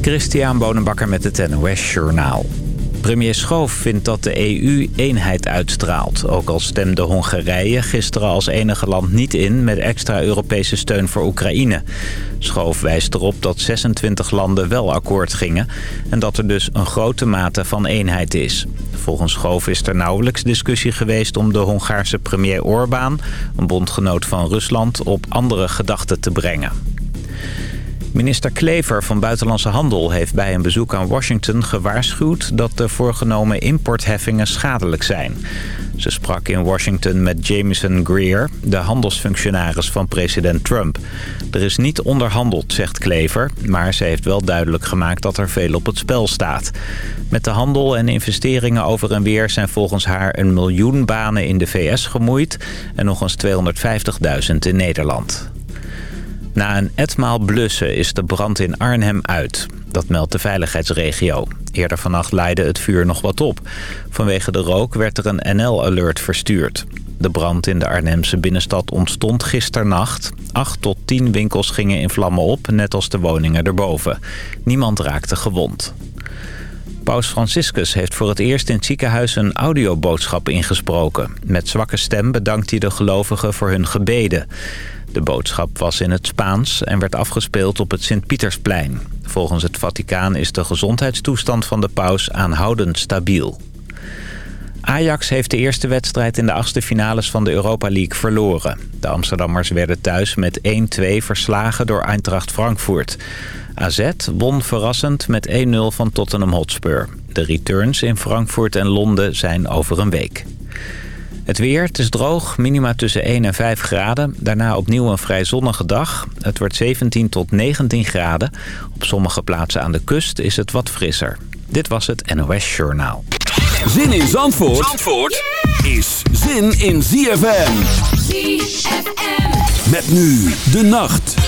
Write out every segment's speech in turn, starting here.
Christian Bonenbakker met het NOS Journaal. Premier Schoof vindt dat de EU eenheid uitstraalt. Ook al stemde Hongarije gisteren als enige land niet in... met extra Europese steun voor Oekraïne. Schoof wijst erop dat 26 landen wel akkoord gingen... en dat er dus een grote mate van eenheid is. Volgens Schoof is er nauwelijks discussie geweest om de Hongaarse premier Orbán... een bondgenoot van Rusland, op andere gedachten te brengen. Minister Klever van Buitenlandse Handel heeft bij een bezoek aan Washington gewaarschuwd dat de voorgenomen importheffingen schadelijk zijn. Ze sprak in Washington met Jameson Greer, de handelsfunctionaris van president Trump. Er is niet onderhandeld, zegt Klever, maar ze heeft wel duidelijk gemaakt dat er veel op het spel staat. Met de handel en investeringen over en weer zijn volgens haar een miljoen banen in de VS gemoeid en nog eens 250.000 in Nederland. Na een etmaal blussen is de brand in Arnhem uit. Dat meldt de veiligheidsregio. Eerder vannacht leidde het vuur nog wat op. Vanwege de rook werd er een NL-alert verstuurd. De brand in de Arnhemse binnenstad ontstond gisternacht. Acht tot tien winkels gingen in vlammen op, net als de woningen erboven. Niemand raakte gewond. Paus Franciscus heeft voor het eerst in het ziekenhuis een audioboodschap ingesproken. Met zwakke stem bedankt hij de gelovigen voor hun gebeden. De boodschap was in het Spaans en werd afgespeeld op het Sint-Pietersplein. Volgens het Vaticaan is de gezondheidstoestand van de paus aanhoudend stabiel. Ajax heeft de eerste wedstrijd in de achtste finales van de Europa League verloren. De Amsterdammers werden thuis met 1-2 verslagen door Eintracht Frankfurt. AZ won verrassend met 1-0 van Tottenham Hotspur. De returns in Frankfurt en Londen zijn over een week. Het weer, het is droog, minima tussen 1 en 5 graden. Daarna opnieuw een vrij zonnige dag. Het wordt 17 tot 19 graden. Op sommige plaatsen aan de kust is het wat frisser. Dit was het NOS Journaal. Zin in Zandvoort, Zandvoort is zin in ZFM. ZFM. Met nu de nacht.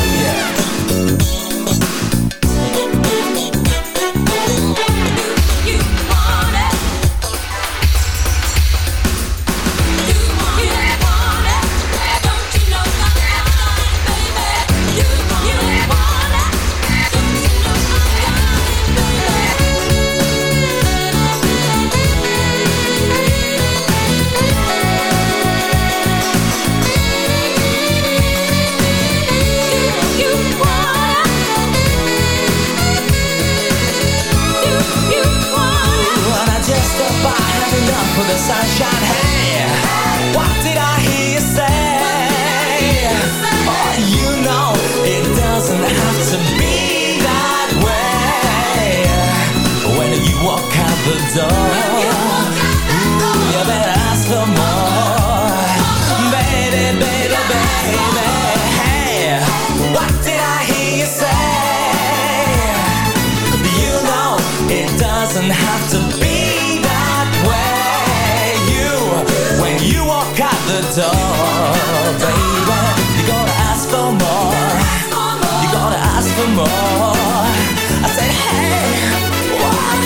doesn't have to be that way. You, when you walk out the door, baby, you gotta ask for more. You gotta ask for more. I said, hey, what?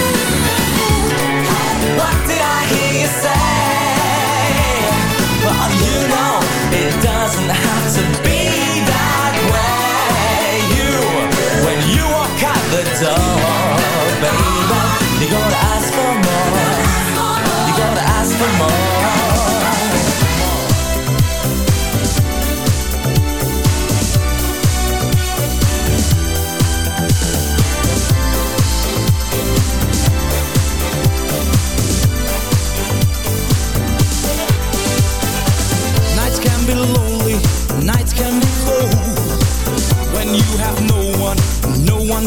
What did I hear you say? Well, you know it doesn't have to be that way. You, when you walk out the door,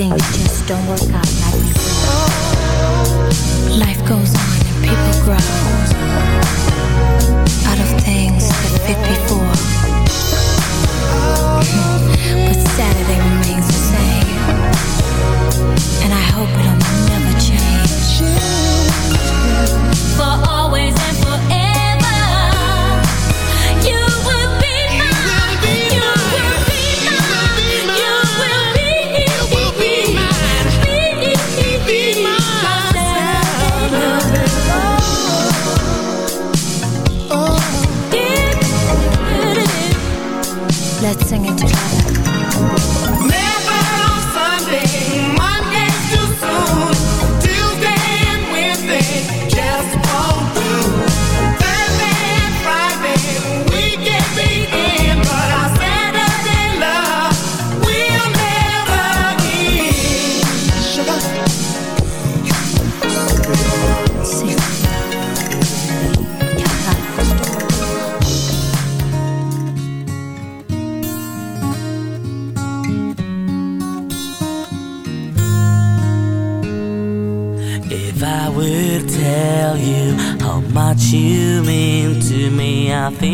things just don't work out like before. Life goes on and people grow.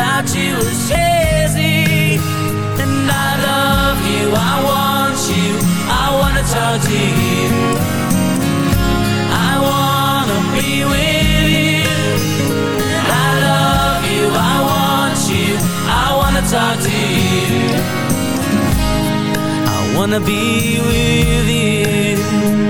without you is crazy And I love you, I want you, I wanna talk to you. I wanna be with you. I love you, I want you, I wanna talk to you. I wanna be with you.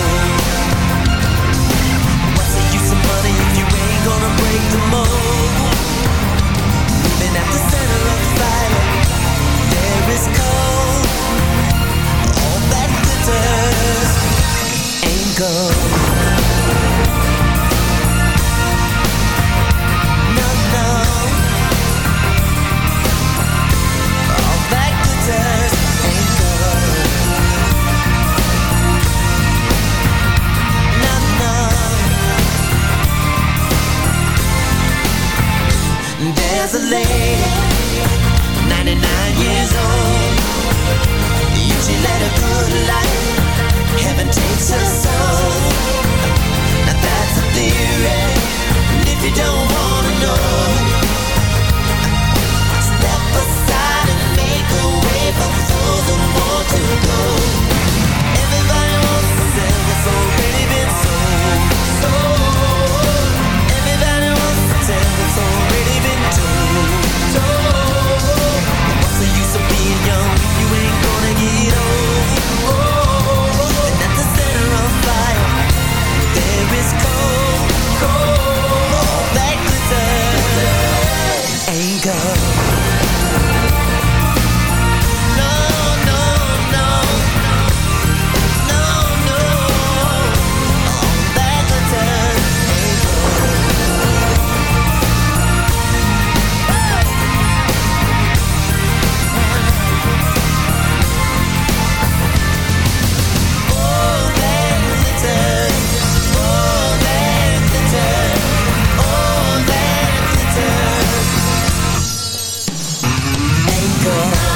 before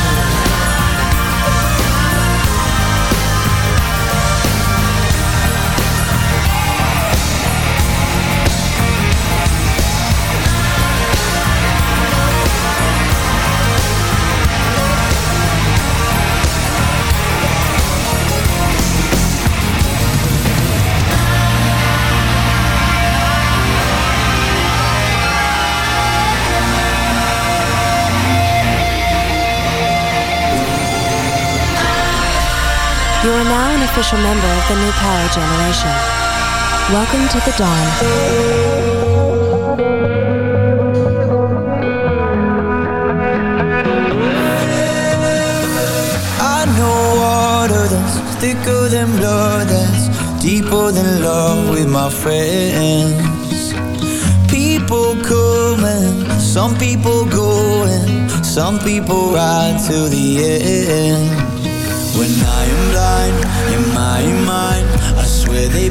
official member of the new power generation. Welcome to the dawn. I know water that's thicker than blood that's deeper than love with my friends people come and some people go and some people ride to the end when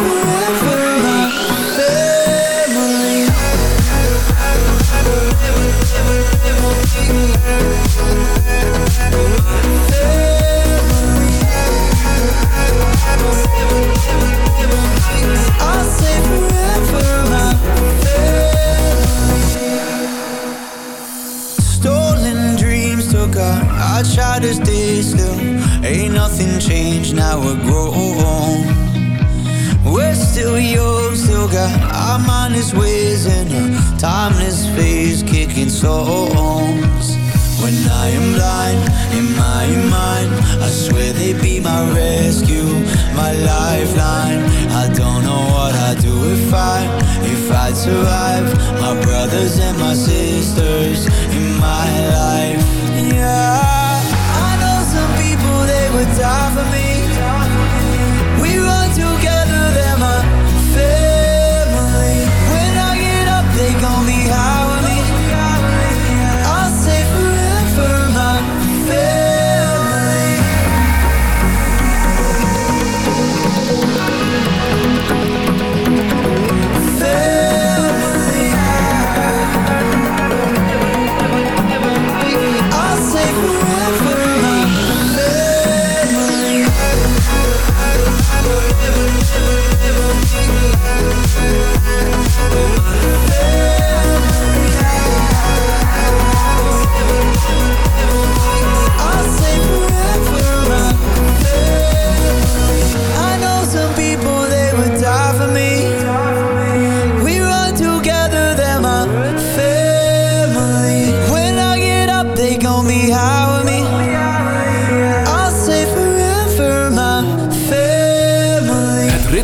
Thank you.